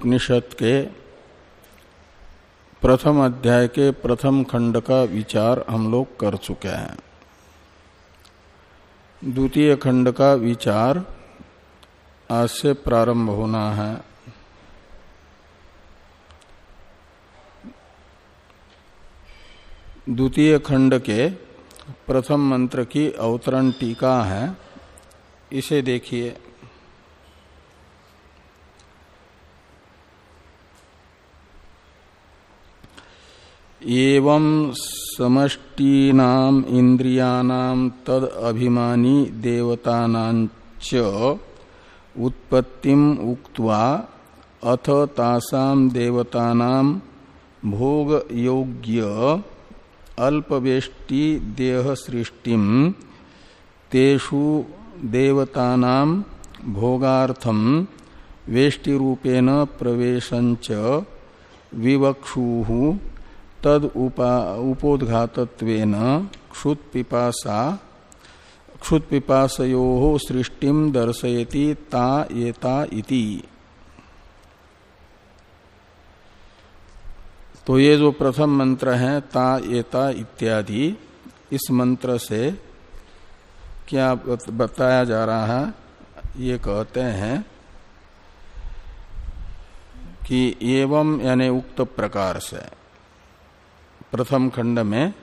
उपनिषद के प्रथम अध्याय के प्रथम खंड का विचार हम लोग कर चुके हैं। द्वितीय खंड का विचार आज से प्रारंभ होना है। द्वितीय खंड के प्रथम मंत्र की अवतरण टीका है। इसे देखिए। एवं समष्टीनाम इंद्रियानाम तद अभिमानी देवतानांच उत्पत्तिम उक्त्वा अथ तासाम देवतानाम भोग योग्य अल्पवेष्टि देह सृष्टि तेषु देवतानाम भोगार्थम वेष्टि रूपेण प्रवेशंच विवक्षु तद उपा, उपोदघातत्वेन क्षुत पिपासा क्षुत पिपासयो सृष्टि दर्शयति ता इति। तो ये जो प्रथम मंत्र है, ता, एता इत्यादि, इस मंत्र से क्या बताया जा रहा है, ये कहते हैं कि एवं यानी उक्त प्रकार से। प्रथम खंड में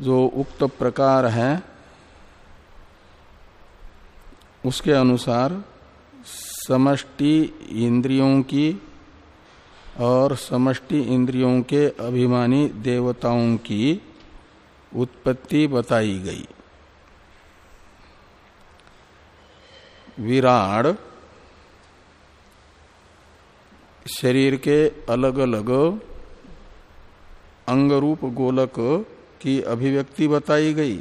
जो उक्त प्रकार है, उसके अनुसार समष्टि इंद्रियों की और समष्टि इंद्रियों के अभिमानी देवताओं की उत्पत्ति बताई गई। विराड शरीर के अलग अलग अंग रूप गोलक की अभिव्यक्ति बताई गई।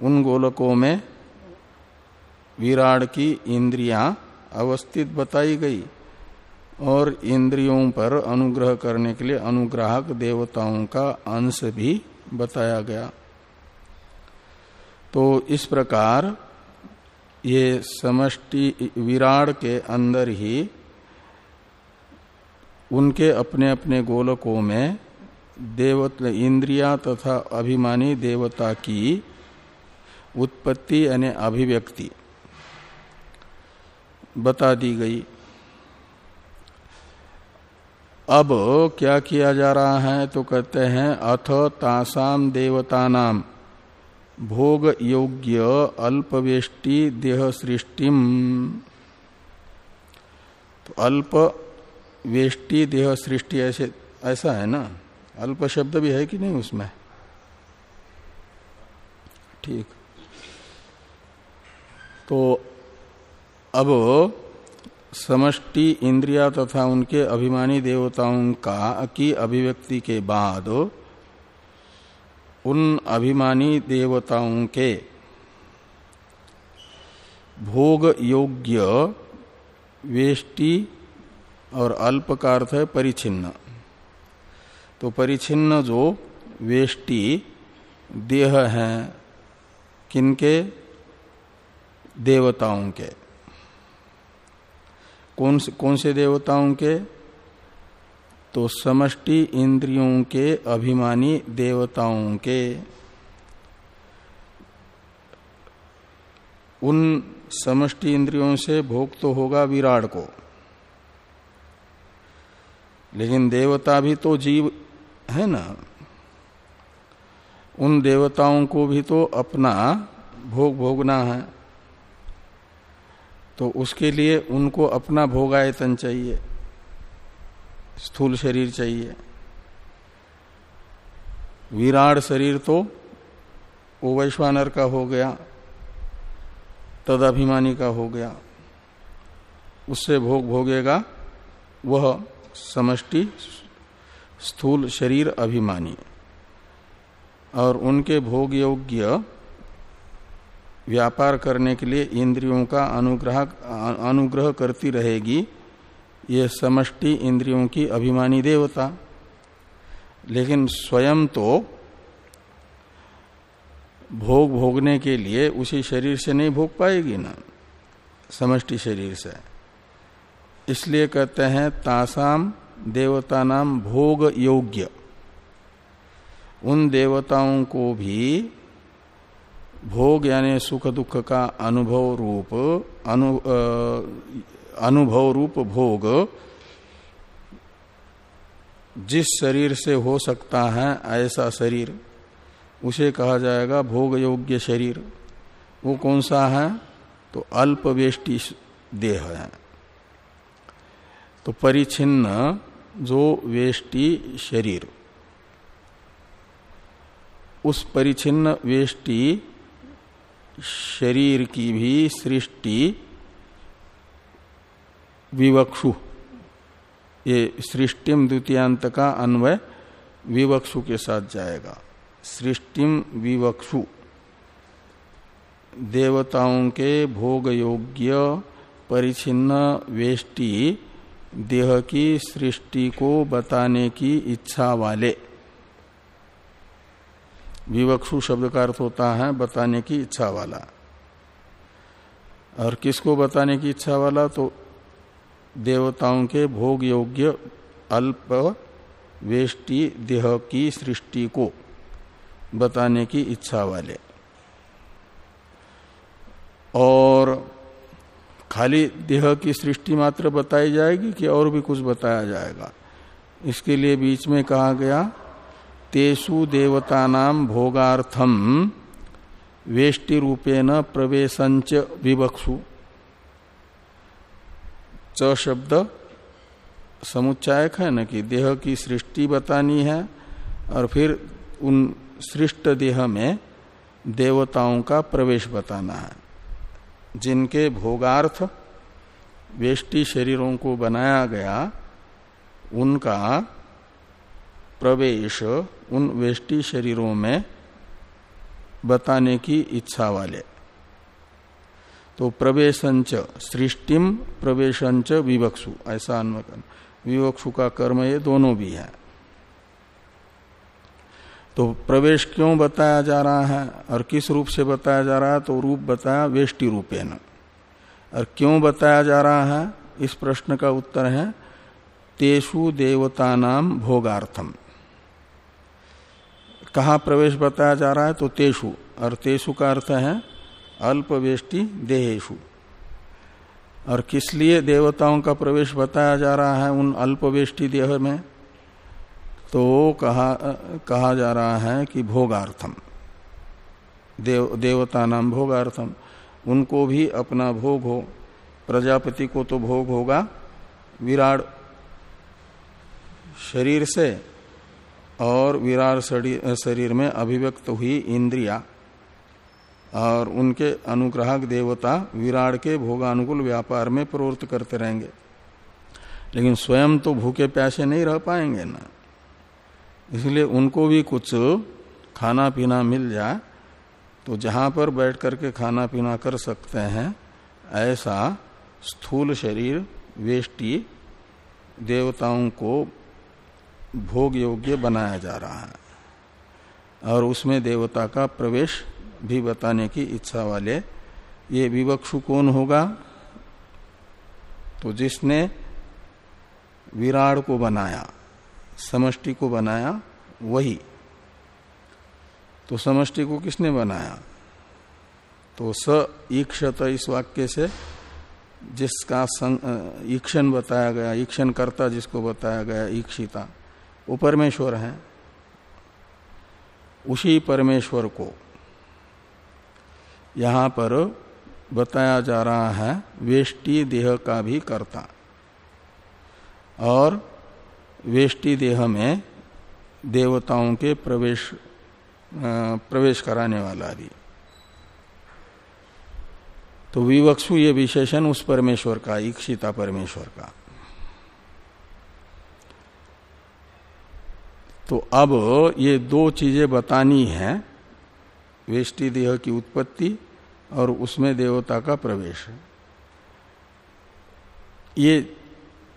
उन गोलकों में विराड की इंद्रियाँ अवस्थित बताई गई और इंद्रियों पर अनुग्रह करने के लिए अनुग्राहक देवताओं का अंश भी बताया गया। तो इस प्रकार ये समष्टि विराड के अंदर ही उनके अपने अपने गोलकों में देवत इंद्रिया तथा अभिमानी देवता की उत्पत्ति यानी अभिव्यक्ति। बता दी गई। अब क्या किया जा रहा है? तो कहते हैं, अथ तासाम देवतानाम भोग योग्य अल्पवेष्टि देह सृष्टि तो अल्प वेष्टि देह सृष्टि ऐसे ऐसा है ना? अल्प शब्द भी है कि नहीं उसमें? ठीक। तो अब समष्टि इंद्रिया तथा उनके अभिमानी देवताओं का की अभिव्यक्ति के बाद उन अभिमानी देवताओं के भोग योग्य वेष्टि और अल्प का अर्थ है परिचिन्न। तो परिचिन्न जो वेष्टि देह है, किनके? देवताओं के। कौन से कौन से देवताओं के? तो समष्टि इंद्रियों के अभिमानी देवताओं के। उन समष्टि इंद्रियों से भोग तो होगा विराट को। लेकिन देवता भी तो जीव है ना? उन देवताओं को भी तो अपना भोग भोगना है। तो उसके लिए उनको अपना भोगायतन चाहिए। स्थूल शरीर चाहिए। विराट शरीर तो वो वैश्वानर का हो गया तद अभिमानी का हो गया। उससे भोग भोगेगा वह समष्टि स्थूल शरीर अभिमानी। और उनके भोग योग्य व्यापार करने के लिए इंद्रियों का अनुग्रह अनुग्रह करती रहेगी, ये समष्टि इंद्रियों की अभिमानी देवता। लेकिन स्वयं तो भोग भोगने के लिए उसी शरीर से नहीं भोग पाएगी ना, समष्टि शरीर से। इसलिए कहते हैं तासाम देवता नाम भोग योग्य। उन देवताओं को भी भोग यानी सुख दुख का अनुभव रूप अनु, आ, अनुभव रूप भोग जिस शरीर से हो सकता है ऐसा शरीर उसे कहा जाएगा भोग योग्य शरीर। वो कौन सा है? तो अल्प वेष्टि देह है। तो परिचिन्न जो वेष्टि शरीर। उस परिचिन्न वेष्टि शरीर की भी सृष्टि विवक्षु। ये सृष्टिम द्वितीयांत का अन्वय विवक्षु के साथ जाएगा। सृष्टिम विवक्षु। देवताओं के भोग योग्य परिचिन्न वेष्टि देह की सृष्टि को बताने की इच्छा वाले। विवक्षु शब्द का अर्थ होता है बताने की इच्छा वाला। और किसको बताने की इच्छा वाला? तो देवताओं के भोग योग्य अल्प वेष्टि देह की सृष्टि को बताने की इच्छा वाले। और खाली देह की सृष्टि मात्र बताई जाएगी कि और भी कुछ बताया जाएगा। इसके लिए बीच में कहा गया, तेसु देवता नाम भोगार्थम वेष्टि रूपेण प्रवेशंच विवक्षु। च शब्द समुच्चायक है न कि देह की सृष्टि बतानी है और फिर उन सृष्ट देह में देवताओं का प्रवेश बताना है। जिनके भोगार्थ वेष्टि शरीरों को बनाया गया, उनका प्रवेश उन वेष्टि शरीरों में बताने की इच्छा वाले। तो प्रवेशंच सृष्टिम प्रवेशंच विवक्षु, ऐसा विवक्षु का कर्म ये दोनों भी है। तो प्रवेश क्यों बताया जा रहा है? और किस रूप से बताया जा रहा है? तो रूप बताया वेष्टि रूपेण। और क्यों बताया जा रहा है? इस प्रश्न का उत्तर है, तेषु देवता नाम भोगार्थम। कहा प्रवेश बताया जा रहा है? तो तेषु। और तेषु का अर्थ है अल्पवेष्टि देहेशु और किस लिए देवताओं का प्रवेश बताया जा रहा है उन अल्पवेष्टि देह में? तो कहा कहा जा रहा है कि भोगार्थम, देव देवता नाम भोगार्थम, उनको भी अपना भोग हो। प्रजापति को तो भोग होगा। विराट शरीर से और विराट शरीर में अभिव्यक्त हुई इंद्रिया और उनके अनुग्राहक देवता विराट के भोगानुकूल व्यापार में प्रवृत्त करते रहेंगे। लेकिन स्वयं तो भूखे प्यासे नहीं रह पाएँगे ना। इसलिए उनको भी कुछ खाना पीना मिल जाए तो जहाँ पर बैठ करके खाना पीना कर सकते हैं, ऐसा स्थूल शरीर वेष्टि देवताओं को भोग योग्य बनाया जा रहा है। और उसमें देवता का प्रवेश भी बताने की इच्छा वाले ये विवक्षु कौन होगा? तो जिसने विराड़ को बनाया, समष्टि को बनाया वही। तो समष्टि को किसने बनाया? तो स ईक्षत इस वाक्य से जिसका ईक्षण बताया गया ईक्षण करता जिसको बताया गया, ईक्षिता, वो परमेश्वर है। उसी परमेश्वर को यहाँ पर बताया जा रहा है, वेष्टि देह का भी कर्ता। और वेष्टि देह में देवताओं के प्रवेश प्रवेश कराने वाला भी तो विवक्षु ये विशेषण उस परमेश्वर का इक्षिता परमेश्वर का। तो अब ये दो चीज़ें बतानी है, वेष्टि देह की उत्पत्ति और उसमें देवता का प्रवेश। ये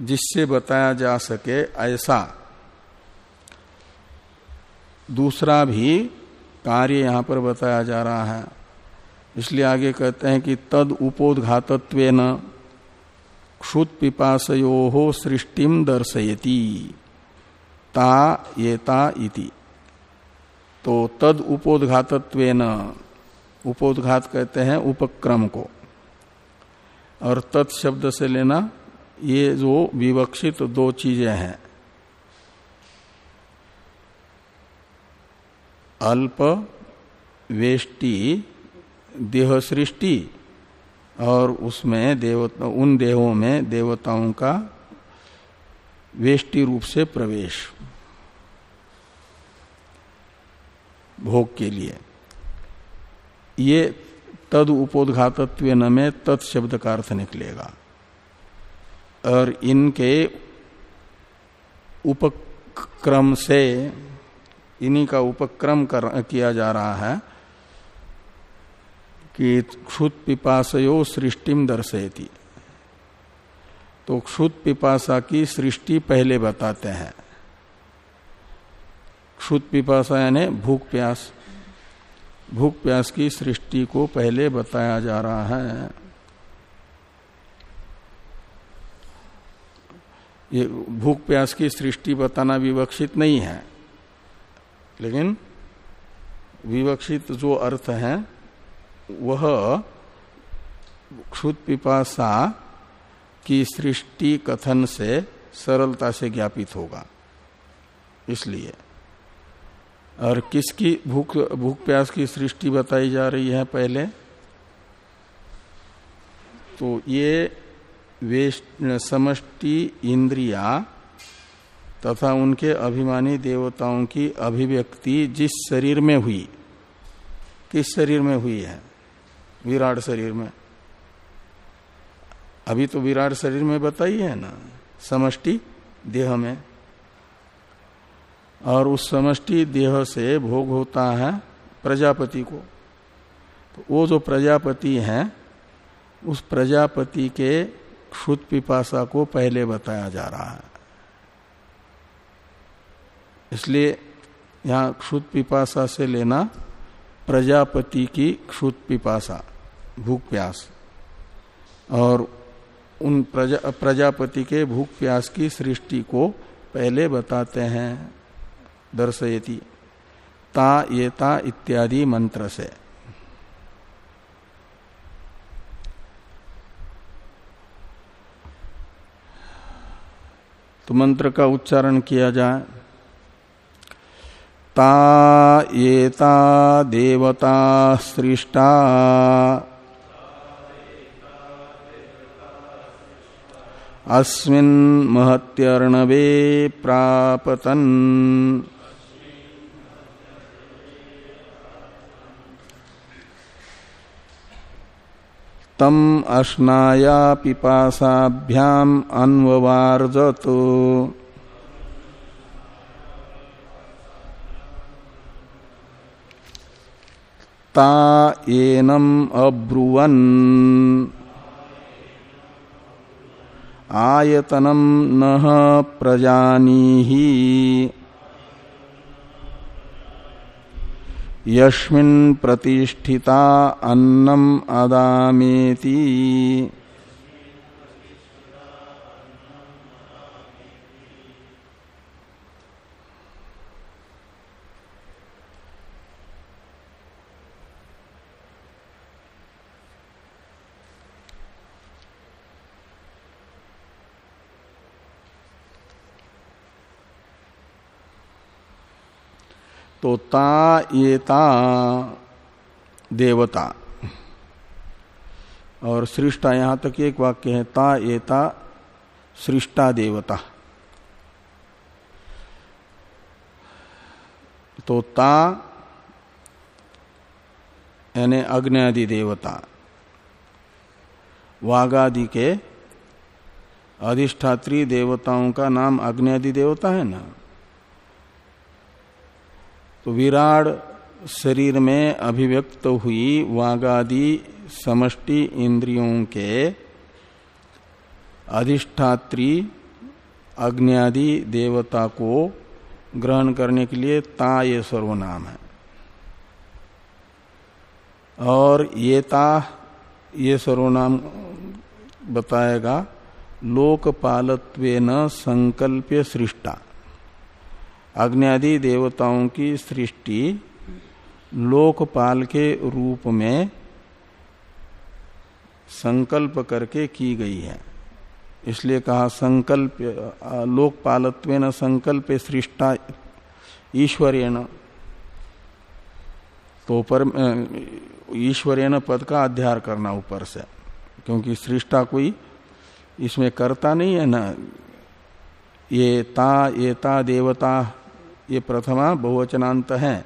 जिससे बताया जा सके, ऐसा दूसरा भी कार्य यहाँ पर बताया जा रहा है। इसलिए आगे कहते हैं कि तद उपोदघातत्व न क्षुत पिपासयो सृष्टिम दर्शयती। ता, ये ता इति। तो तद उपोदघातत्व उपोदघात कहते हैं उपक्रम को। और तत्शब्द से लेना, ये जो विवक्षित दो चीज़ें हैं। अल्प, वेष्टि देह सृष्टि और उसमें देवता, उन देहों में देवताओं का वेष्टि रूप से प्रवेश, भोग के लिए। ये तद उपोदघातत्व न में तत्शब्द का अर्थ निकलेगा। और इनके उपक्रम से इन्हीं का उपक्रम कर, किया जा रहा है कि क्षुत पिपासयो सृष्टिम दर्शयती। तो क्षुत पिपासा की सृष्टि पहले बताते हैं। क्षुत पिपासा यानी भूख प्यास। भूख प्यास की सृष्टि को पहले बताया जा रहा है। ये भूख प्यास की सृष्टि बताना विवक्षित नहीं है। लेकिन विवक्षित जो अर्थ है, वह क्षुत पिपासा की सृष्टि कथन से सरलता से ज्ञापित होगा, इसलिए। और किसकी भूख भूख प्यास की सृष्टि बताई जा रही है पहले? तो ये समष्टि इंद्रिया तथा उनके अभिमानी देवताओं की अभिव्यक्ति जिस शरीर में हुई, किस शरीर में हुई है? विराट शरीर में। अभी तो विराट शरीर में बताई है ना, समष्टि देह में। और उस समष्टि देह से भोग होता है प्रजापति को। तो वो जो प्रजापति है, उस प्रजापति के क्षुत पिपासा को पहले बताया जा रहा है। इसलिए यहाँ क्षुत पिपासा से लेना प्रजापति की क्षुत पिपासा भूख प्यास। और उन प्रजा, प्रजापति के भूख प्यास की सृष्टि को पहले बताते हैं दर्शयती। ता ये ता इत्यादि मंत्र से। तो मंत्र का उच्चारण किया जाए। ता देवता सृष्टा। अस्मिन् महत्यर्णवे प्रापतन्। तम अश्नाया पिपासाभ्याम अन्ववारजत। ता एनम अब्रुवन। आयतनम न प्रजानी यस्मिन् प्रतिष्ठिता अन्नम अदामेति। तो ता, ये ता, देवता। और सृष्टा यहाँ तक एक वाक्य है, ता, ये ता, सृष्टा, देवता। तो ता, यानी अग्नि देवता। वागादि के अधिष्ठात्री देवताओं का नाम अग्नि देवता है ना? तो विराट शरीर में अभिव्यक्त हुई वागादि समष्टि इंद्रियों के अधिष्ठात्री अग्नि देवता को ग्रहण करने के लिए ता ये सर्वनाम है। और ये ता, ये सर्वनाम बताएगा लोकपालत्व संकल्प्य सृष्टा। अग्नि देवताओं की सृष्टि लोकपाल के रूप में संकल्प करके की गई है। इसलिए कहा संकल्प लोकपालत्व न संकल्प सृष्टा ईश्वरेण। तो पर ईश्वरेण पद का अध्यार करना ऊपर से, क्योंकि सृष्टा कोई इसमें करता नहीं है ना। ये ता ये ता देवता ये प्रथमा बहुवचनांत है।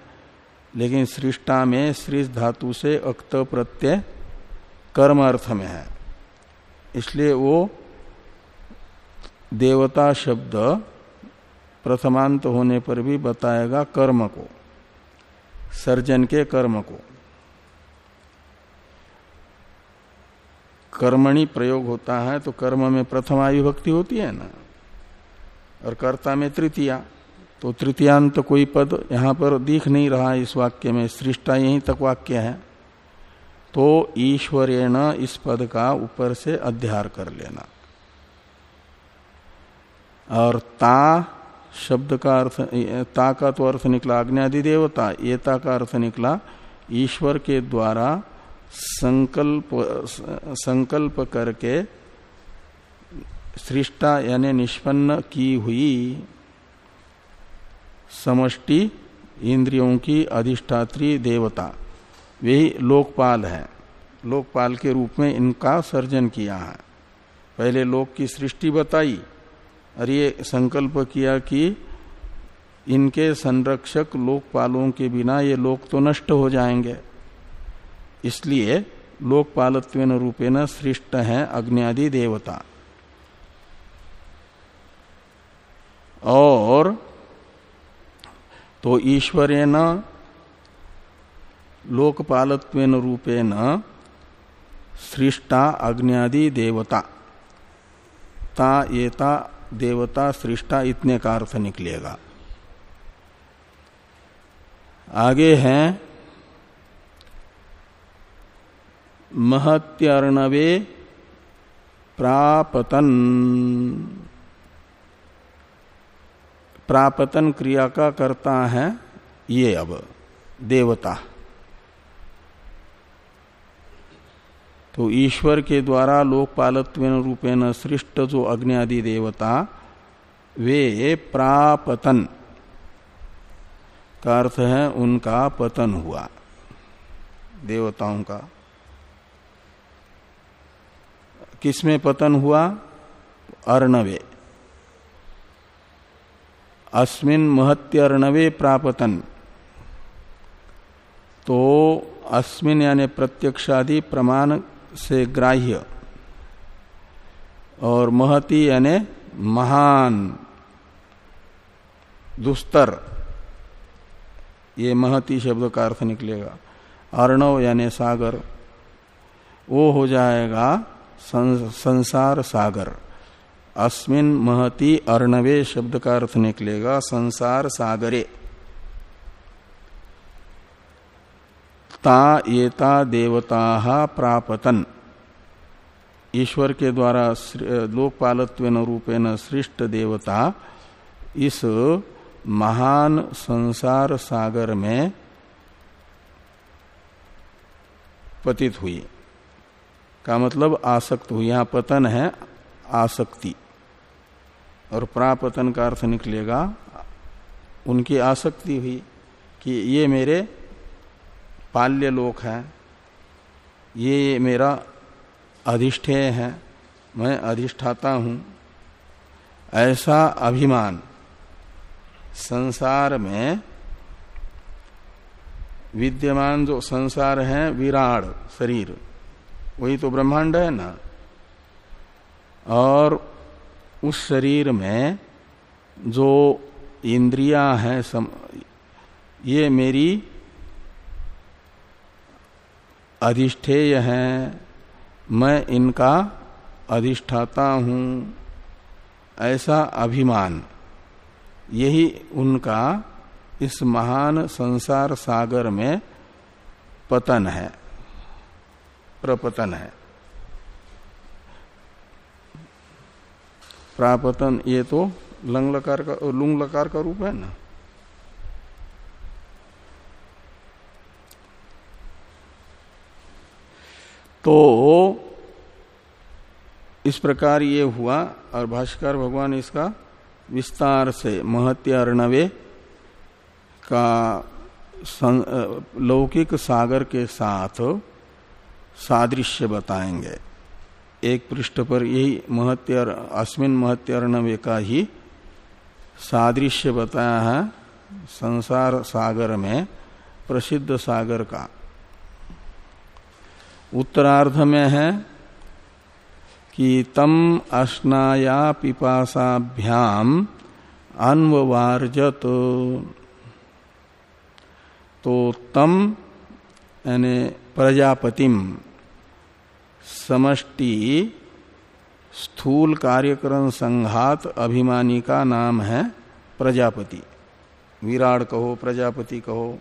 लेकिन सृष्टा में सृष धातु से अक्त प्रत्यय कर्म अर्थ में है। इसलिए वो देवता शब्द प्रथमांत होने पर भी बताएगा कर्म को, सर्जन के कर्म को। कर्मणि प्रयोग होता है तो कर्म में प्रथमा विभक्ति होती है ना? और कर्ता में तृतीया। तो तृतीयांत कोई पद यहाँ पर दिख नहीं रहा इस वाक्य में, सृष्टा यहीं तक वाक्य है। तो ईश्वरेण इस पद का ऊपर से अध्यार कर लेना। और ता शब्द का अर्थ, ता का तो अर्थ निकला अग्नि देवता येता का अर्थ निकला ईश्वर के द्वारा संकल्प संकल्प करके सृष्टा यानी निष्पन्न की हुई समष्टि इंद्रियों की अधिष्ठात्री देवता। वे लोकपाल है। लोकपाल के रूप में इनका सर्जन किया है। पहले लोक की सृष्टि बताई। और ये संकल्प किया कि इनके संरक्षक लोकपालों के बिना ये लोक तो नष्ट हो जाएँगे। इसलिए लोकपालत्व रूपेण सृष्ट है अग्नि देवता। और तो ईश्वरेण लोकपालत्वेन रूपेण सृष्टा अग्नि देवता। ता येता देवता सृष्टा इतने का अर्थ निकलेगा। आगे है, महत्यर्णवे प्रापतन। प्रापतन क्रिया का करता है ये अब, देवता। तो ईश्वर के द्वारा लोकपालत्व रूपेण सृष्ट जो अग्नि आदि देवता, वे प्रापतन। का अर्थ है उनका पतन हुआ, देवताओं का। किसमें पतन हुआ? अर्णवे। अस्मिन महत्य अर्णवे प्रापतन। तो अस्मिन यानी प्रत्यक्षादि प्रमाण से ग्राह्य। और महति यानी महान, दुस्तर। ये महति शब्द का अर्थ निकलेगा। अर्णव यानी सागर, वो हो जाएगा संसार सागर। अस्मिन महति अर्णवे शब्द का अर्थ निकलेगा, संसार सागरे। ता येता देवता प्रापतन। ईश्वर के द्वारा लोकपालत्व रूपेण सृष्ट देवता, इस महान संसार सागर में पतित हुई। का मतलब आसक्त हुई। यहाँ पतन है आसक्ति। और प्रापतन का अर्थ निकलेगा, उनकी आसक्ति हुई कि ये मेरे पाल्य लोक है, ये मेरा अधिष्ठेय है, मैं अधिष्ठाता हूँ। ऐसा अभिमान संसार में विद्यमान जो संसार है, विराड शरीर, वही तो ब्रह्मांड है ना? और उस शरीर में जो इंद्रियाँ हैं सम, ये मेरी अधिष्ठेय हैं। मैं इनका अधिष्ठाता हूँ। ऐसा अभिमान यही उनका इस महान संसार सागर में पतन है प्रपतन है। प्रापतन, ये तो लंग लकार का लुंग लकार का रूप है ना। तो इस प्रकार ये हुआ, और भाष्कर भगवान इसका विस्तार से महत्यार्णवे का लौकिक सागर के साथ सादृश्य बताएँगे। एक पृष्ठ पर यही महत्यर, अस्मिन महत्यार्णवे का ही सादृश्य बताया है, संसार सागर में, प्रसिद्ध सागर का। उत्तरार्ध में है कि तम अश्नाया पिपासाभ्याम अन्ववारजत। तो तम, यानी प्रजापतिम समष्टि स्थूल कार्यक्रम संघात अभिमानी का नाम है प्रजापति। विराट कहो, प्रजापति कहो।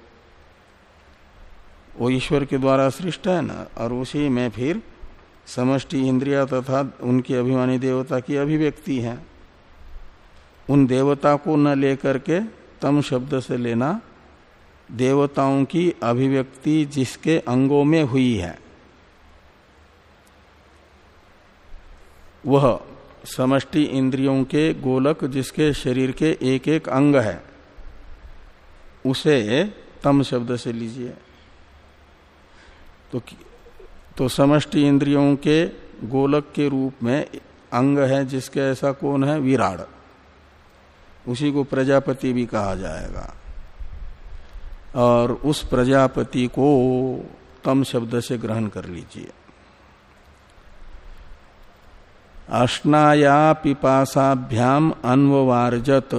वो ईश्वर के द्वारा सृष्ट है ना, और उसी में फिर समष्टि इंद्रिया तथा उनकी अभिमानी देवता की अभिव्यक्ति है। उन देवता को न लेकर के तम शब्द से लेना देवताओं की अभिव्यक्ति जिसके अंगों में हुई है। वह समष्टि इंद्रियों के गोलक जिसके शरीर के एक एक अंग है, उसे तम शब्द से लीजिए। तो तो समष्टि इंद्रियों के गोलक के रूप में अंग है जिसके ऐसा कौन है? विराड उसी को प्रजापति भी कहा जाएगा। और उस प्रजापति को तम शब्द से ग्रहण कर लीजिए। अष्नाया पिपासाभ्याम अन्ववारजत।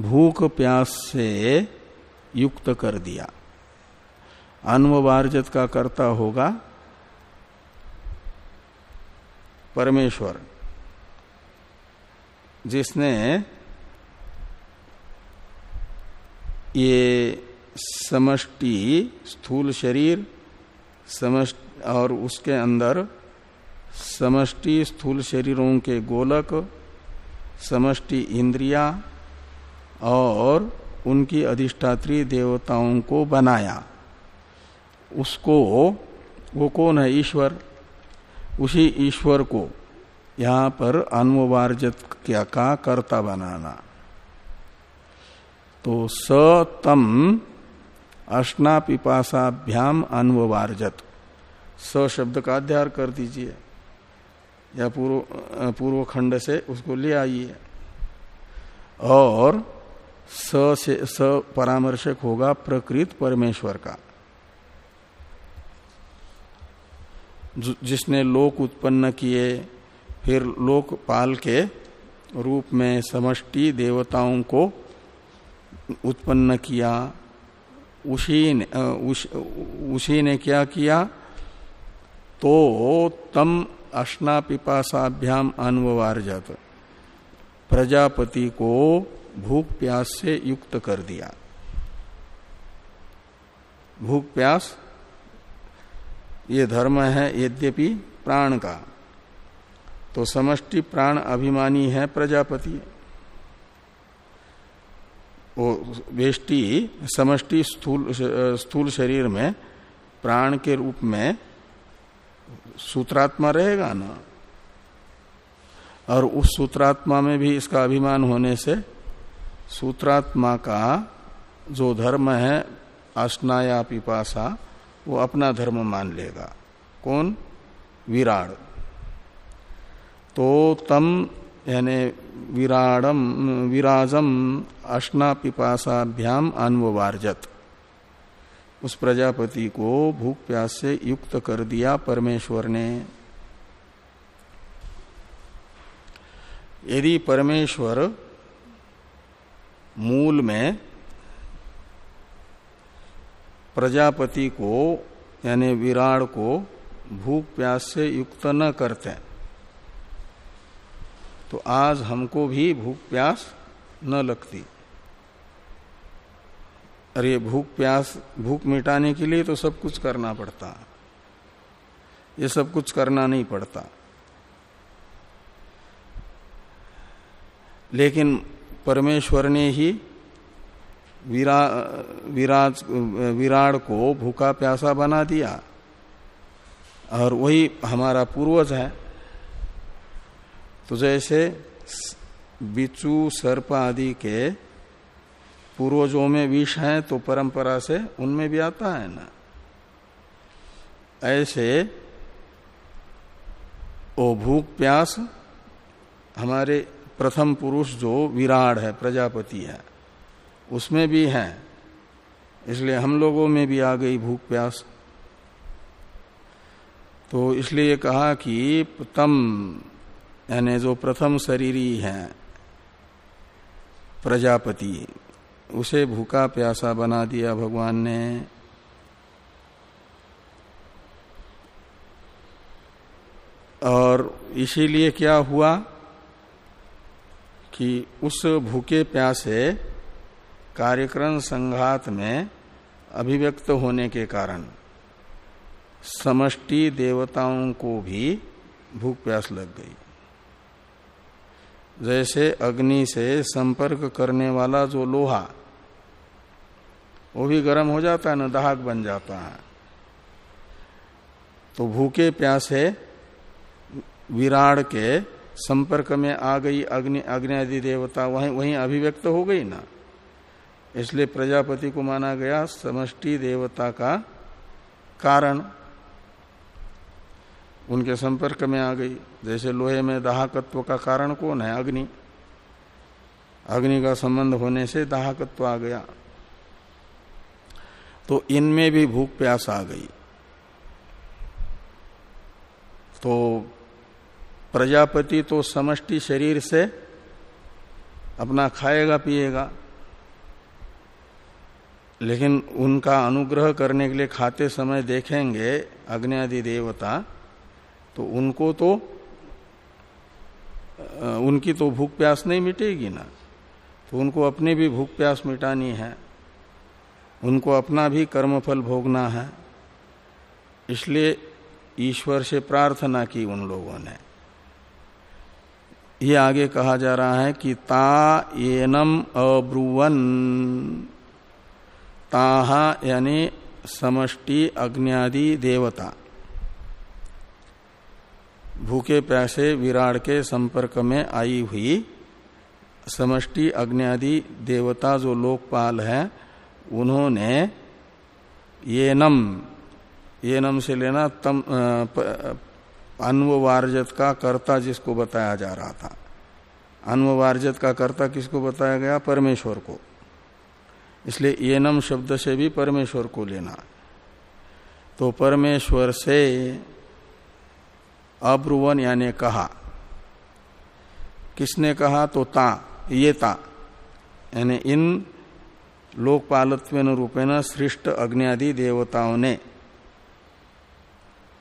भूख प्यास से युक्त कर दिया। अन्ववारजत का कर्ता होगा परमेश्वर, जिसने ये समष्टि स्थूल शरीर समष्टि और उसके अंदर समष्टि स्थूल शरीरों के गोलक, समष्टि इंद्रिया और उनकी अधिष्ठात्री देवताओं को बनाया। उसको, वो कौन है ईश्वर? उसी ईश्वर को यहाँ पर अन्ववार्जत क्या का कर्ता बनाना। तो स तम अष्ना पिपासाभ्याम अन्ववार्जत स शब्द का अध्यार कर दीजिए। या पूर्व पूर्व खंड से उसको ले आइए। और स से स परामर्शक होगा प्रकृत परमेश्वर का। जिसने लोक उत्पन्न किए फिर लोकपाल के रूप में समष्टि देवताओं को उत्पन्न किया। उसी ने उस, उसी ने क्या किया? तो तम अश्ना पिपासाभ्याम जात प्रजापति को भूख प्यास से युक्त कर दिया। भूख प्यास ये धर्म है, यद्यपि प्राण का। तो समष्टि प्राण अभिमानी है प्रजापति। वो वेष्टि समष्टि स्थूल स्थूल शरीर में प्राण के रूप में सूत्रात्मा रहेगा ना? और उस सूत्रात्मा में भी इसका अभिमान होने से सूत्रात्मा का जो धर्म है आसना या पिपासा, वो अपना धर्म मान लेगा। कौन? विराड। तो तम, यानी विराडम, विराजम अष्ना पिपासाभ्याम अन्ववार्जत उस प्रजापति को भूख प्यास से युक्त कर दिया परमेश्वर ने। यदि परमेश्वर मूल में प्रजापति को, यानी विराट को भूख प्यास से युक्त न करते तो आज हमको भी भूख प्यास न लगती। अरे भूख प्यास भूख मिटाने के लिए तो सब कुछ करना पड़ता। ये सब कुछ करना नहीं पड़ता। लेकिन परमेश्वर ने ही विरा, विराज विराट को भूखा प्यासा बना दिया। और वही हमारा पूर्वज है। तो जैसे बिचू सर्प आदि के पूर्वजों में विष है तो परंपरा से उनमें भी आता है ना। ऐसे ओ भूख प्यास हमारे प्रथम पुरुष जो विराट है, प्रजापति है, उसमें भी है। इसलिए हम लोगों में भी आ गई भूख प्यास। तो इसलिए कहा कि तम, यानी जो प्रथम शरीरी है, प्रजापति उसे भूखा प्यासा बना दिया भगवान ने। और इसीलिए क्या हुआ कि उस भूखे प्यासे कार्यक्रम संघात में अभिव्यक्त होने के कारण समष्टि देवताओं को भी भूख प्यास लग गई। जैसे अग्नि से संपर्क करने वाला जो लोहा वो भी गर्म हो जाता है, ना दाहक बन जाता है। तो भूखे प्यासे विराड के संपर्क में आ गई अग्नि अग्नि आदि देवता, वहीं वहीं अभिव्यक्त हो गई ना। इसलिए प्रजापति को माना गया समष्टि देवता का कारण। उनके संपर्क में आ गई। जैसे लोहे में दाहकत्व का कारण कौन है? अग्नि। अग्नि का संबंध होने से दाहकत्व आ गया। तो इनमें भी भूख प्यास आ गई। तो प्रजापति तो समष्टि शरीर से अपना खाएगा, पिएगा। लेकिन उनका अनुग्रह करने के लिए खाते समय देखेंगे अग्नि आदि देवता तो उनको तो उनकी तो भूख प्यास नहीं मिटेगी ना। तो उनको अपनी भी भूख प्यास मिटानी है। उनको अपना भी कर्मफल भोगना है। इसलिए ईश्वर से प्रार्थना की उन लोगों ने। ये आगे कहा जा रहा है कि ता एनम अब्रुवन। ताहा यानी समष्टि अग्नि देवता। भूखे प्यासे विराट के संपर्क में आई हुई समष्टि अग्नि देवता जो लोकपाल है उन्होंने ये नम ये नम से लेना तम अन्ववार्जत का कर्ता जिसको बताया जा रहा था। अन्ववार्जत का कर्ता किसको बताया गया? परमेश्वर को। इसलिए ये नम शब्द से भी परमेश्वर को लेना। तो परमेश्वर से अब्रुवन यानी कहा। किसने कहा? तो ता, ये ता, यानी इन लोकपालत्व रूपेण सृष्ट अग्नि देवताओं ने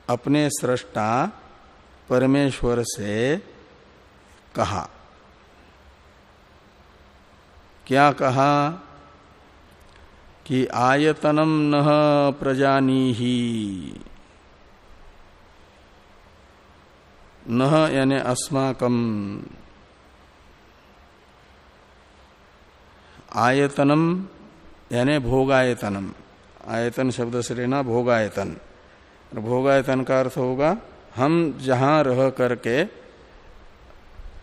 अपने सृष्टा परमेश्वर से कहा। क्या कहा? कि आयतनम न प्रजानी ही न यानी अस्माकम आयतनम यानी भोगायतनम। आयतन शब्द से लेना भोगायतन। भोगायतन का अर्थ होगा, हम जहाँ रह करके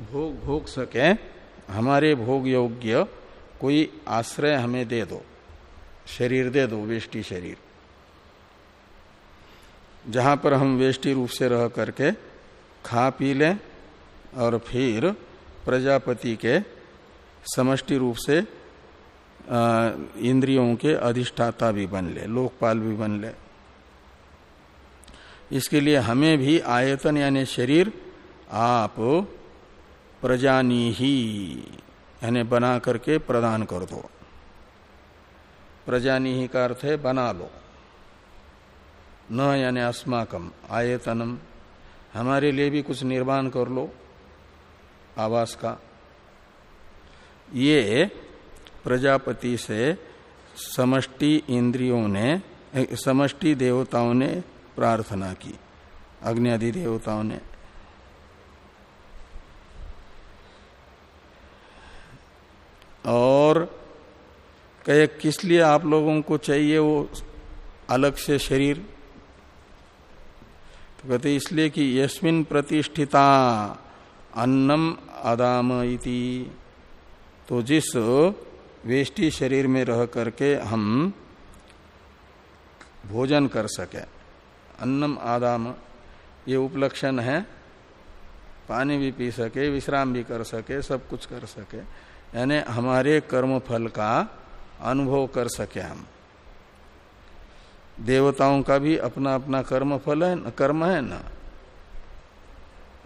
भोग भोग सके, हमारे भोग योग्य कोई आश्रय हमें दे दो। शरीर दे दो, वेष्टि शरीर। जहाँ पर हम वेष्टि रूप से रह करके खा पी लें और फिर प्रजापति के समष्टि रूप से इंद्रियों के अधिष्ठाता भी बन ले, लोकपाल भी बन ले। इसके लिए हमें भी आयतन यानी शरीर, आप प्रजानी ही, यानी बना करके प्रदान कर दो। प्रजानी ही का अर्थ है बना लो। न यानी अस्माकम, आयतनम। हमारे लिए भी कुछ निर्माण कर लो, आवास का। ये प्रजापति से समष्टि इंद्रियों ने समष्टि देवताओं ने प्रार्थना की अग्नि देवताओं ने। और कहे, किस लिए आप लोगों को चाहिए वो अलग से शरीर? तो कहते, इसलिए कि यस्मिन प्रतिष्ठिता अन्नम अदाम तो जिस वेष्टि शरीर में रह करके हम भोजन कर सके। अन्नम आदाम, ये उपलक्षण है। पानी भी पी सके, विश्राम भी कर सके, सब कुछ कर सके। यानी हमारे कर्म फल का अनुभव कर सके हम। देवताओं का भी अपना अपना कर्म फल है न कर्म है ना?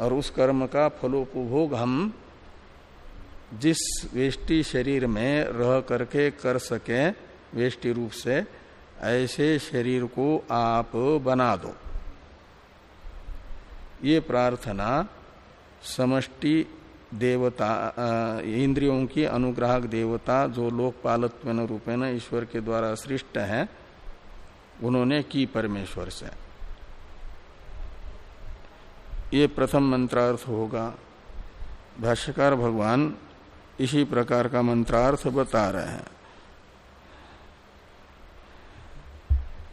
और उस कर्म का फलोपभोग हम जिस वेष्टि शरीर में रह करके कर सके वेष्टि रूप से, ऐसे शरीर को आप बना दो। ये प्रार्थना समष्टि देवता इंद्रियों की अनुग्राहक देवता जो लोकपालत्व रूपेण ईश्वर के द्वारा सृष्ट है, उन्होंने की परमेश्वर से। ये प्रथम मंत्रार्थ होगा। भाष्यकार भगवान इसी प्रकार का मंत्रार्थ बता रहे हैं।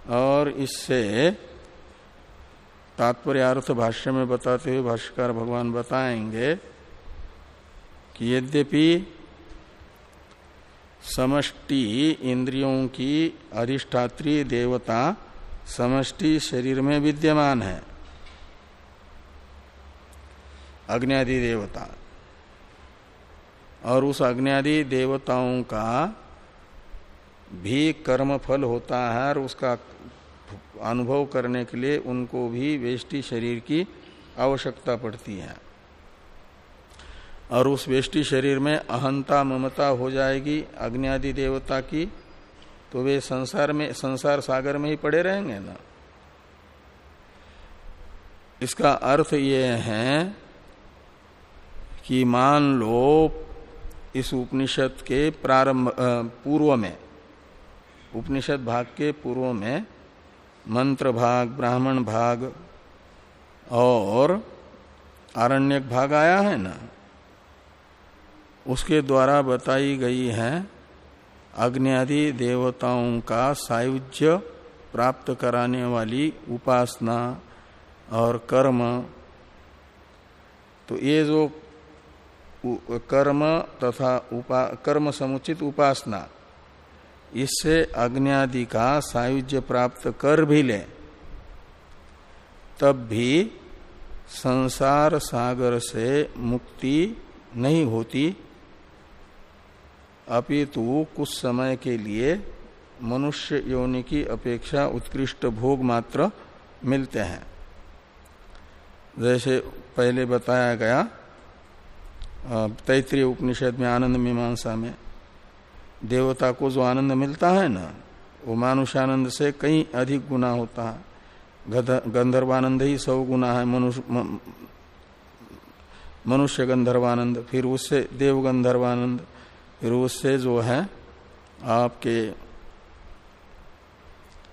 और इससे तात्पर्यार्थ भाष्य में बताते हुए भाष्यकार भगवान बताएँगे कि यद्यपि समष्टि इंद्रियों की अधिष्ठात्री देवता समष्टि शरीर में विद्यमान है। अग्नि आदि देवता। और उस अग्नि देवताओं का भी कर्म फल होता है और उसका अनुभव करने के लिए उनको भी वेष्टि शरीर की आवश्यकता पड़ती है। और उस वेष्टि शरीर में अहंता ममता हो जाएगी अग्नि देवता की तो वे संसार में, संसार सागर में ही पड़े रहेंगे ना। इसका अर्थ ये है कि मान लो इस उपनिषद के प्रारंभ पूर्व में, उपनिषद भाग के पूर्व में मंत्र भाग, ब्राह्मण भाग और आरण्यक भाग आया है ना? उसके द्वारा बताई गई है अग्नि देवताओं का सायुज्य प्राप्त कराने वाली उपासना और कर्म। तो ये जो कर्म तथा उपा, कर्म समुचित उपासना। इससे अग्नि का सायुज्य प्राप्त कर भी लें। तब भी संसार सागर से मुक्ति नहीं होती। अपितु कुछ समय के लिए मनुष्य योनि की अपेक्षा उत्कृष्ट भोग मात्र मिलते हैं। जैसे पहले बताया गया तैतृय उपनिषद में आनंद मीमांसा में, देवता को जो आनंद मिलता है ना, वो मानुषानंद से कहीं अधिक गुना होता है। गंधर्वानंद ही सौ गुना है मनुष्य मनुष्य गंधर्वानंद, फिर उससे देव गंधर्वानंद, फिर उससे जो है आपके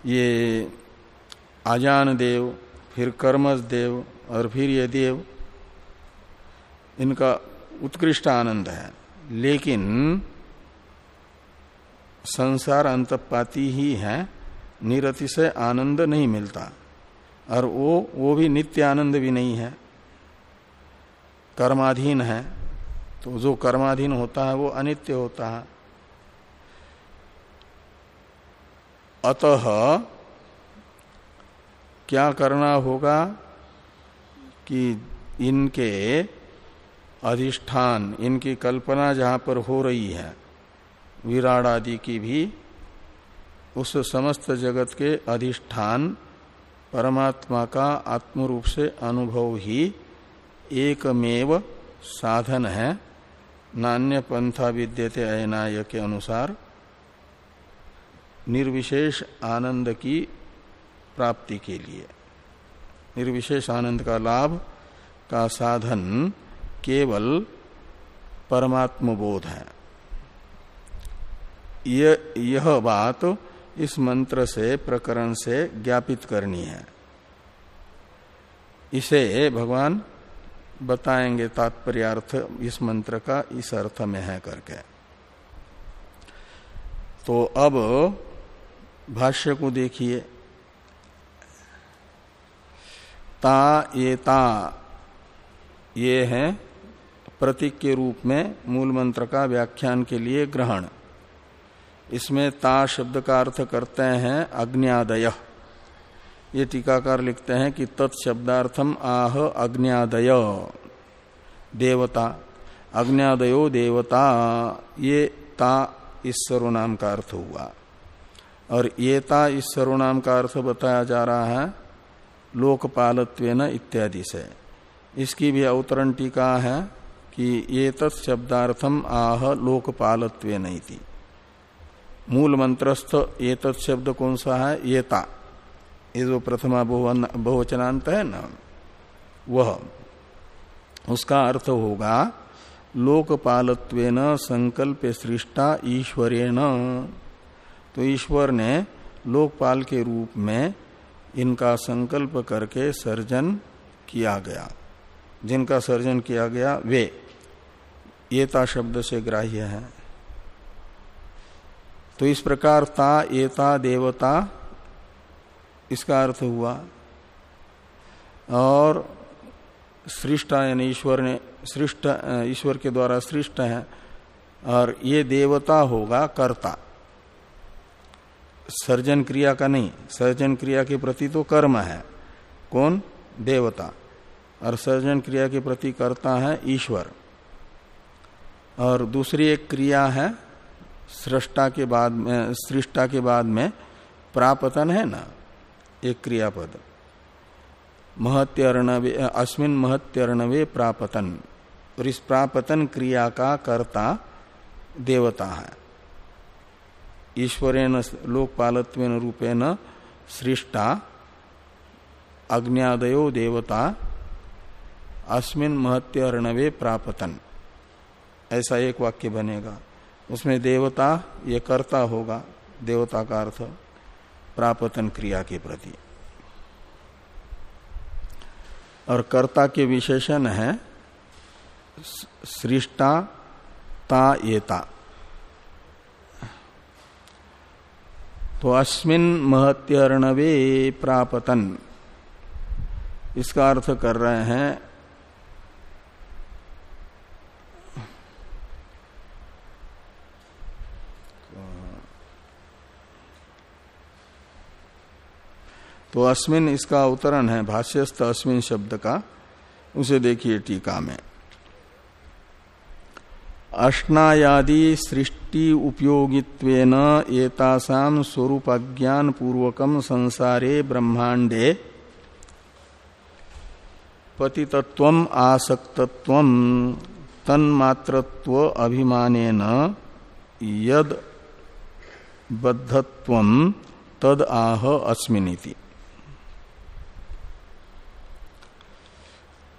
ये आजान देव, फिर कर्मज देव और फिर ये देव, इनका उत्कृष्ट आनंद है। लेकिन संसार अंतपाती ही है, निरति से आनंद नहीं मिलता। और वो वो भी नित्य आनंद भी नहीं है। कर्माधीन है तो जो कर्माधीन होता है, वो अनित्य होता है। अतः क्या करना होगा कि इनके अधिष्ठान, इनकी कल्पना जहाँ पर हो रही है, विराट आदि की भी, उस समस्त जगत के अधिष्ठान परमात्मा का आत्म रूप से अनुभव ही एकमेव साधन है। नान्य पंथा विद्यते अयनाय के अनुसार निर्विशेष आनंद की प्राप्ति के लिए। निर्विशेष आनंद का लाभ का साधन केवल परमात्म बोध है। यह, यह बात इस मंत्र से प्रकरण से ज्ञापित करनी है। इसे भगवान बताएँगे तात्पर्यार्थ इस मंत्र का इस अर्थ में है करके। तो अब भाष्य को देखिए। ता ये ता ये है प्रतीक के रूप में मूल मंत्र का व्याख्यान के लिए ग्रहण। इसमें ता शब्द का अर्थ करते हैं अग्नियादय। ये टीकाकार लिखते हैं कि तत्शब्दार्थम आह अग्नियादय। देवता, अग्नियादयो देवता, ये ता इस सर्वनाम का अर्थ हुआ। और ये ता इस सर्वनाम का अर्थ बताया जा रहा है लोकपालत्वेन इत्यादि से। इसकी भी अवतरण टीका है कि ये तत्शब्दार्थम आह लोकपालत्व नहीं थी मूल मंत्रस्थ ये तत्शब्द कौन सा है? ये ता ये जो प्रथमा बहुवचनांत है ना, वह। उसका अर्थ होगा, लोकपालत्वेन संकल्प सृष्टा ईश्वरेण। तो ईश्वर ने लोकपाल के रूप में इनका संकल्प करके सर्जन किया गया। जिनका सर्जन किया गया, वे। येता शब्द से ग्राह्य है। तो इस प्रकार ता, एता, देवता, इसका अर्थ हुआ। और सृष्टा यानी ईश्वर ने, सृष्ट, ईश्वर के द्वारा सृष्ट है, और ये देवता होगा कर्ता। सर्जन क्रिया का नहीं, सर्जन क्रिया के प्रति तो कर्म है। कौन? देवता। और सर्जन क्रिया के प्रति कर्ता है ईश्वर। और दूसरी एक क्रिया है, सृष्टा के बाद में, सृष्टा के बाद में प्रापतन है ना, एक क्रियापद। महत्यर्णवे अस्मिन महत्यर्णवे प्रापतन। और इस प्रापतन क्रिया का कर्ता देवता है। ईश्वरेण लोकपालत्व रूपेण सृष्टा, अग्नियादयो देवता, अस्मिन महत्य अर्णवे प्रापतन। ऐसा एक वाक्य बनेगा। उसमें देवता ये कर्ता होगा, देवता का अर्थ प्रापतन क्रिया के प्रति। और कर्ता के विशेषण है, सृष्टा ता तो अस्मिन महत्यर्णवे प्रापतन। इसका अर्थ कर रहे हैं तो अस्मिन इसका अवतरण है, भाष्यस्थ अस्मिन शब्द का। उसे देखिए टीका में। अष्टायादि सृष्टि उपयोगित्वेन एतासाम स्वरूप अज्ञान पूर्वकम संसारे ब्रह्मांडे पतितत्व आसक्तत्व तन्मात्रत्व अभिमानेन यद बद्धत्व तद आह अस्मिनीति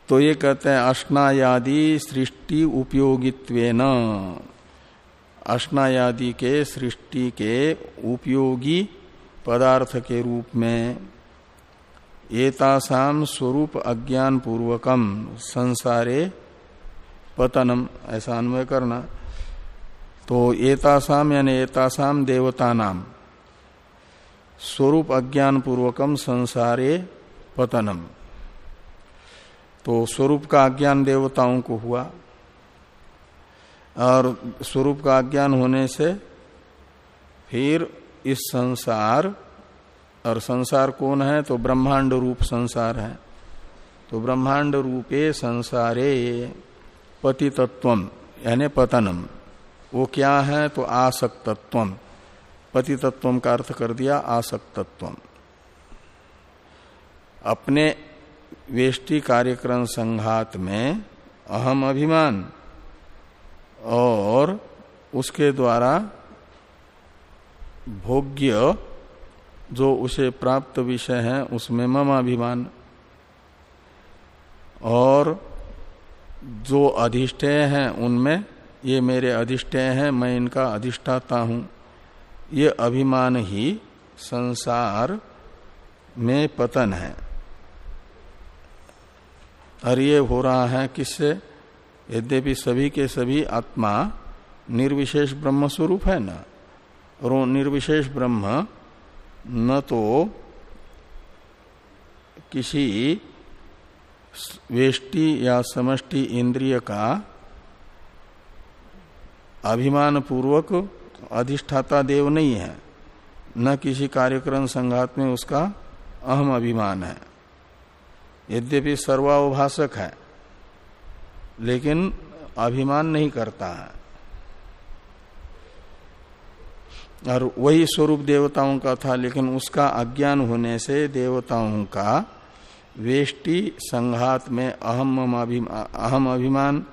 तो ये कहते हैं, अष्टायादि सृष्टि उपयोगित्वेन। अष्टायादि के सृष्टि के उपयोगी पदार्थ के रूप में एतासाम स्वरूप अज्ञान पूर्वकम संसारे पतनम, ऐसा अन्वय करना। तो एतासाम यानी एतासाम देवता नाम स्वरूप अज्ञान पूर्वकम संसारे पतनम। तो स्वरूप का अज्ञान देवताओं को हुआ। और स्वरूप का अज्ञान होने से फिर इस संसार, और संसार कौन है? तो ब्रह्मांड रूप संसार है। तो ब्रह्मांड रूपे संसारे पति तत्व यानी पतनम। वो क्या है? तो आसक्तत्व। पति तत्व का अर्थ कर दिया, आसक्तत्व। अपने वेष्टि कार्यक्रम संघात में अहम अभिमान और उसके द्वारा भोग्य जो उसे प्राप्त विषय है, उसमें मम अभिमान। और जो अधिष्ठेय हैं, उनमें ये मेरे अधिष्ठेय हैं, मैं इनका अधिष्ठाता हूँ। ये अभिमान ही संसार में पतन है। और ये हो रहा है किससे? यद्यपि सभी के सभी आत्मा निर्विशेष ब्रह्म स्वरूप है ना? और निर्विशेष ब्रह्म न तो किसी वेष्टि या समष्टि इंद्रिय का अभिमान पूर्वक अधिष्ठाता देव नहीं है। न किसी कार्यक्रम संघात में उसका अहम अभिमान है। यद्यपि सर्वावभाषक है, लेकिन अभिमान नहीं करता है। और वही स्वरूप देवताओं का था, लेकिन उसका अज्ञान होने से देवताओं का वेष्टि संघात में अहम अहम अभिमान,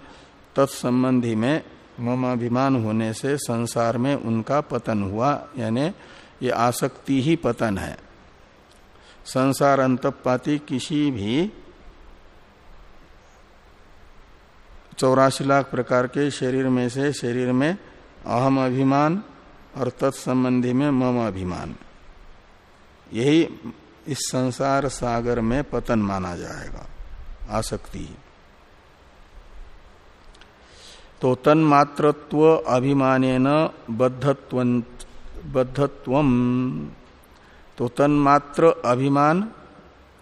तत्संबंधी में ममाभिमान होने से संसार में उनका पतन हुआ, यानी ये आसक्ति ही पतन है। संसार अंतपाती किसी भी चौरासी लाख प्रकार के शरीर में से शरीर में अहम अभिमान और तत्संबंधी में मम अभिमान। यही इस संसार सागर में पतन माना जाएगा। आसक्ति। तो तन तन्मात्रत्व अभिमान बद्धत्व बद्धत्व तो तन्मात्र अभिमान,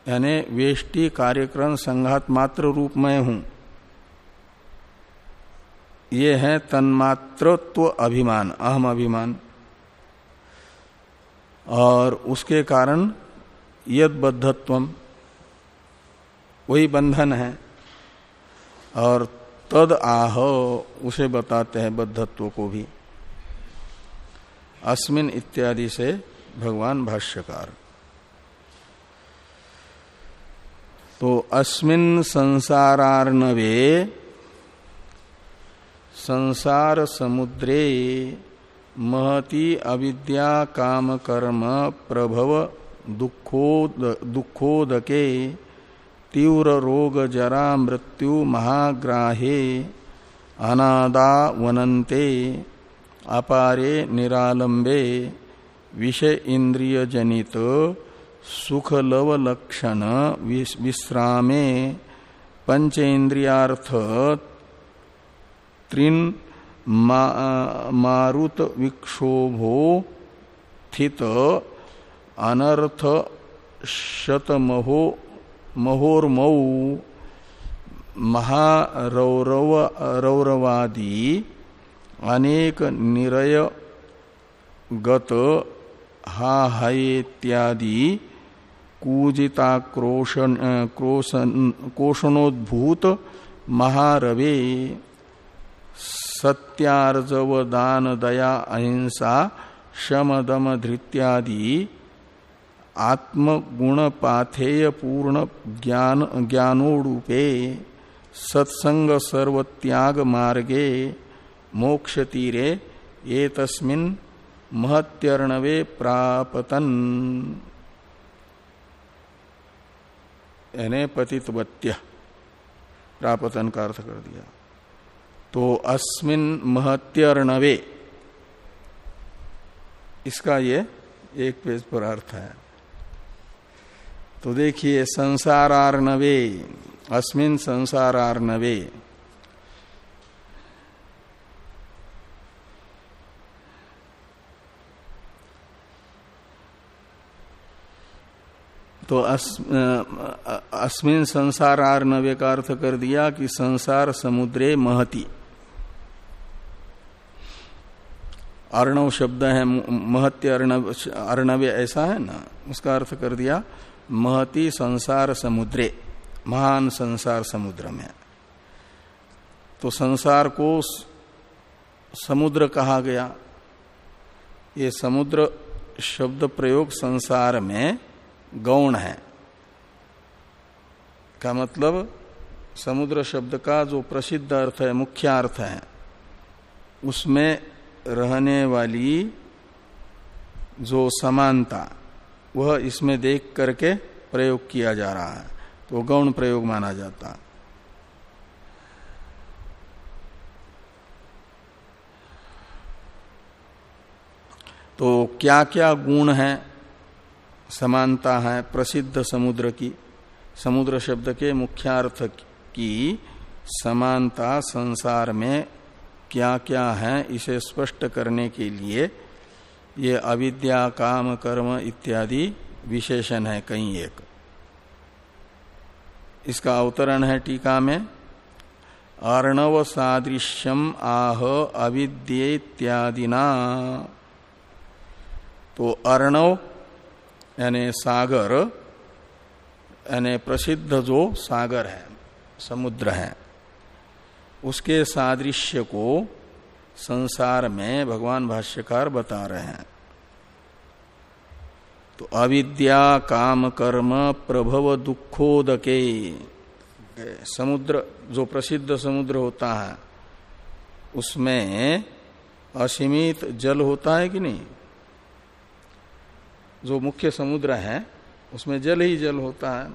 यानी वेष्टि कार्यक्रम संघात मात्र रूप में हूँ। ये है तन्मात्रत्व अभिमान, अहम अभिमान। और उसके कारण यद बद्धत्व वही बंधन है। और तद आह, उसे बताते हैं बद्धत्व को भी। अस्मिन इत्यादि से भगवान भाष्यकार। तो अस्मिन संसारार्णवे संसार समुद्रे महति अविद्या काम कर्म प्रभव दुखोद, दुखोदके तीव्र रोग जरा मृत्यु महाग्राहे अनादा वनन्ते, अपारे निरालंबे विषय इंद्रिय जनित सुख लव लक्षण विश्रामे पंचेन्द्रियार्थ त्रिन मा, मारुत विक्षोभो स्थित अनर्थ शतमहो महोर्मऊ महारौरव रौरवादी अनेक निरय गत हा इत्यादि कूजिताक्रोशन कोषणोद्भूत महारवे सत्यार्जव दान दया अहिंसा शम धृत्यादि आत्मगुण पाथेय पूर्ण ज्ञान ज्ञानोरूपे। सत्संग सर्वत्याग मार्गे मोक्ष तीरे ये तस्मिन महत्यर्णवे प्रापतन। यानी पतितवत्य। प्रापतन का अर्थ कर दिया। तो अस्मिन महत्यर्णवे। इसका ये एक पेज पर अर्थ है। तो देखिए, संसारार्णवे। अस्मिन संसारार्णवे। तो अस्मिन संसार आर्णव्य का अर्थ कर दिया कि संसार समुद्रे महती। अर्णव शब्द है महत्य अर्णव, अर्णव्य ऐसा है ना? उसका अर्थ कर दिया, महती संसार समुद्रे, महान संसार समुद्र में। तो संसार को समुद्र कहा गया। ये समुद्र शब्द प्रयोग संसार में गौण है। का मतलब समुद्र शब्द का जो प्रसिद्ध अर्थ है, मुख्य अर्थ है, उसमें रहने वाली जो समानता, वह इसमें देख करके प्रयोग किया जा रहा है। तो गौण प्रयोग माना जाता। है तो क्या क्या गुण है? समानता है प्रसिद्ध समुद्र की। समुद्र शब्द के मुख्यार्थ की समानता संसार में क्या क्या है, इसे स्पष्ट करने के लिए ये अविद्या, काम, कर्म इत्यादि विशेषण है कहीं एक। इसका अवतरण है टीका में, अर्णव सादृश्यम आह अविद्य इत्यादिना। तो अर्णव यानी सागर, यानी प्रसिद्ध जो सागर है, समुद्र है, उसके सादृश्य को संसार में भगवान भाष्यकार बता रहे हैं। तो अविद्या, काम, कर्म, प्रभव दुखोदके समुद्र, जो प्रसिद्ध समुद्र होता है, उसमें असीमित जल होता है कि नहीं? जो मुख्य समुद्र है, उसमें जल ही जल होता है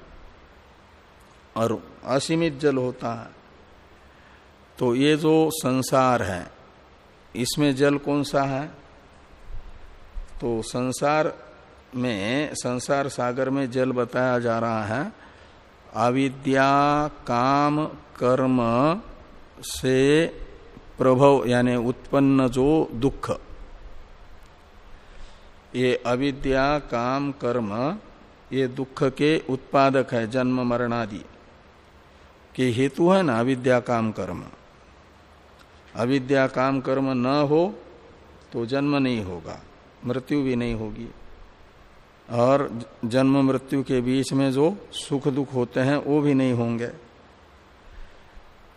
और असीमित जल होता है। तो ये जो संसार है, इसमें जल कौन सा है? तो संसार में, संसार सागर में जल बताया जा रहा है। अविद्या, काम, कर्म से प्रभव, यानी उत्पन्न जो दुख। ये अविद्या, काम, कर्म, ये दुख के उत्पादक है, जन्म मरणादि के हेतु है ना अविद्या, काम, कर्म। अविद्या, काम, कर्म न हो तो जन्म नहीं होगा, मृत्यु भी नहीं होगी। और जन्म, मृत्यु के बीच में जो सुख, दुख होते हैं, वो भी नहीं होंगे।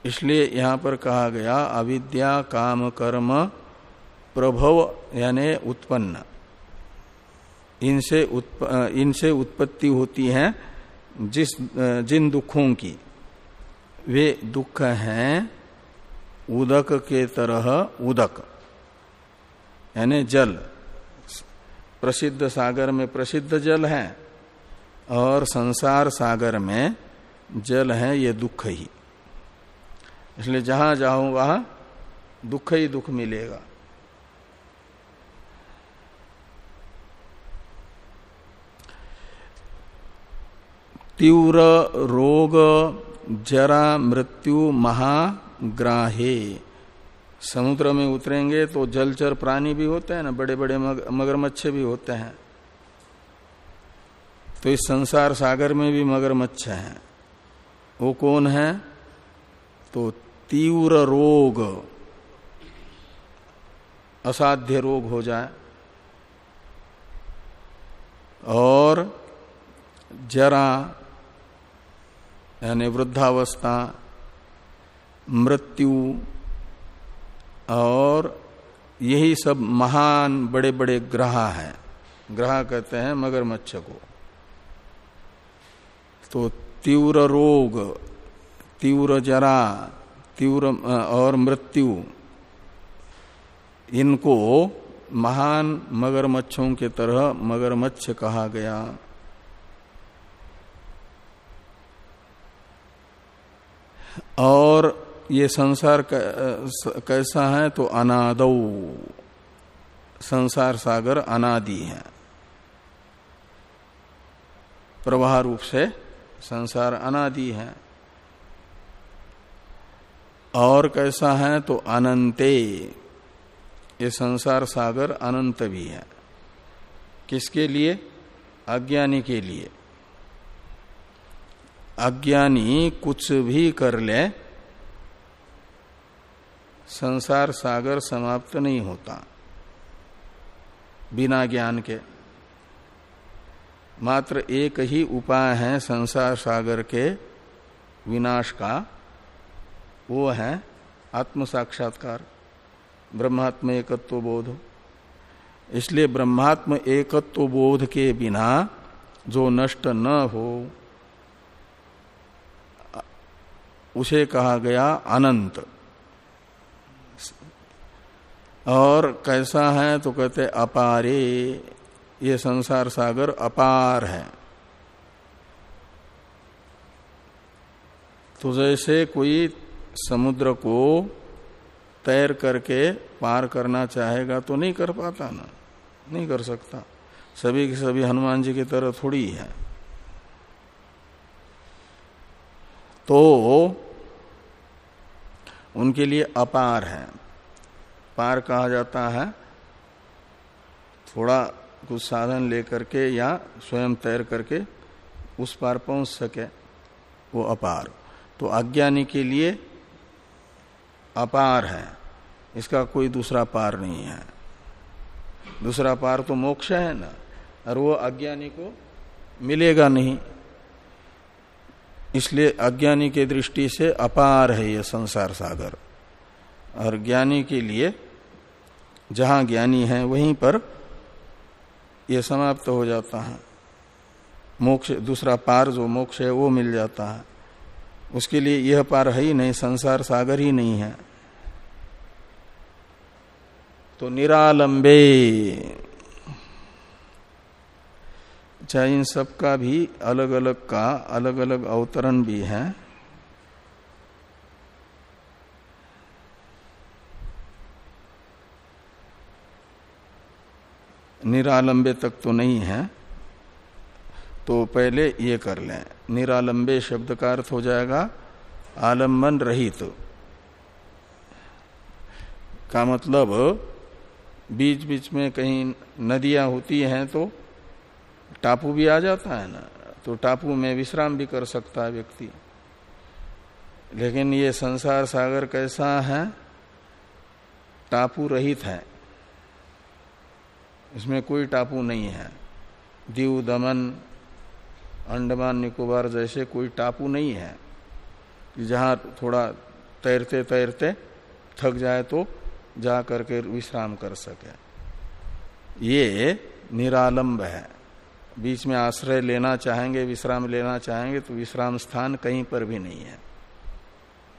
इसलिए यहाँ पर कहा गया, अविद्या, काम, कर्म, प्रभव, यानी उत्पन्न। इनसे उत्प, इनसे उत्पत्ति होती है जिस जिन दुखों की। वे दुख हैं उदक के तरह उदक यानी जल। प्रसिद्ध सागर में प्रसिद्ध जल है और संसार सागर में जल है ये दुख ही। इसलिए जहाँ जाऊँ वहाँ दुख ही दुख मिलेगा। तीव्र रोग, जरा मृत्यु महाग्राहे समुद्र में उतरेंगे तो जलचर प्राणी भी होते हैं ना बड़े बड़े मगरमच्छ भी होते हैं। तो इस संसार सागर में भी मगरमच्छ हैं। वो कौन है? तो तीव्र रोग। असाध्य रोग हो जाए। और जरा यानी वृद्धावस्था, मृत्यु और यही सब महान बड़े बड़े ग्रह हैं। ग्रह कहते हैं मगरमच्छ को तो तीव्र रोग, तीव्र जरा, तीव्र और मृत्यु, इनको महान मगरमच्छों के तरह मगरमच्छ कहा गया। और ये संसार कैसा है तो अनादौ। संसार सागर अनादि है। प्रवाह रूप से संसार अनादि है। और कैसा है तो अनंते। ये संसार सागर अनंत भी है। किसके लिए? अज्ञानी के लिए। अज्ञानी कुछ भी कर ले, संसार सागर समाप्त नहीं होता, बिना ज्ञान के। मात्र एक ही उपाय है संसार सागर के विनाश का, वो है आत्म साक्षात्कार ब्रह्मात्म एकत्व बोध। इसलिए ब्रह्मात्म एकत्व बोध के बिना जो नष्ट न हो उसे कहा गया अनंत। और कैसा है तो कहते अपारे, ये संसार सागर अपार है। तो जैसे कोई समुद्र को तैर करके पार करना चाहेगा तो नहीं कर पाता ना, नहीं कर सकता। सभी के सभी हनुमान जी की तरह थोड़ी है। तो उनके लिए अपार है। पार कहा जाता है, थोड़ा कुछ साधन लेकर के या स्वयं तैर करके उस पार पहुँच सके, वो अपार। तो अज्ञानी के लिए अपार है, इसका कोई दूसरा पार नहीं है। दूसरा पार तो मोक्ष है ना, और वो अज्ञानी को मिलेगा नहीं। इसलिए अज्ञानी के दृष्टि से अपार है यह संसार सागर। और ज्ञानी के लिए जहाँ ज्ञानी है, वहीं पर यह समाप्त हो जाता है। मोक्ष, दूसरा पार जो मोक्ष है, वो मिल जाता है। उसके लिए यह पार है ही नहीं, संसार सागर ही नहीं है। तो निरालंबे। चाहे इन सब का भी अलग अलग का अलग अलग अवतरण भी है। निरालंबे तक तो नहीं है। तो पहले ये कर लें। निरालंबे शब्द का अर्थ हो जाएगा आलंबन रहित। का मतलब बीच बीच में कहीं नदियाँ होती हैं तो टापू भी आ जाता है ना तो टापू में विश्राम भी कर सकता है व्यक्ति। लेकिन ये संसार सागर कैसा है? टापू रहित है। इसमें कोई टापू नहीं है। दीव, दमन, अंडमान, निकोबार जैसे कोई टापू नहीं है। कि जहाँ थोड़ा तैरते तैरते थक जाए तो जा करके विश्राम कर सके। ये निरालंब है। बीच में आश्रय लेना चाहेंगे, विश्राम लेना चाहेंगे तो विश्राम स्थान कहीं पर भी नहीं है,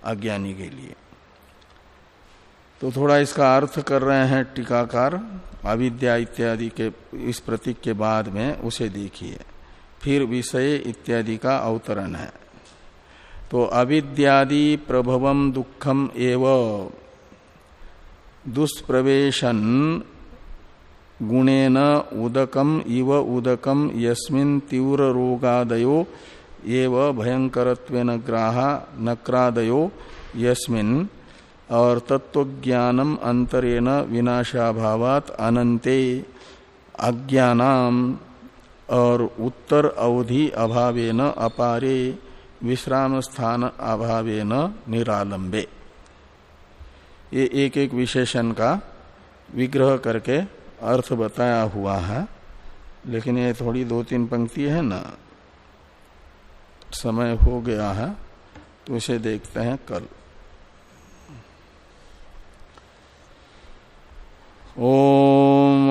अज्ञानी के लिए। तो थोड़ा इसका अर्थ कर रहे हैं टीकाकार, अविद्या इत्यादि के, इस प्रतीक के बाद में उसे देखिए। फिर विषय इत्यादि का अवतरण है। तो अविद्यादि प्रभवम दुखम एव। दुष्प्रवेशन गुणेन उदकम इव उदकम यस्मिन तीव्र रोगादयो एव भयंकरत्वेन ग्राहा नक्रादयो यस्मिन और तत्वज्ञानम अंतरेण विनाशाभावात अनंते अज्ञानाम और उत्तर अवधि अभावेन अपारे विश्राम स्थान अभावेन निरालंबे ये एक एक विशेषण का विग्रह करके अर्थ बताया हुआ है, लेकिन ये थोड़ी दो तीन पंक्ति है ना। समय हो गया है तो उसे देखते हैं कल। ओम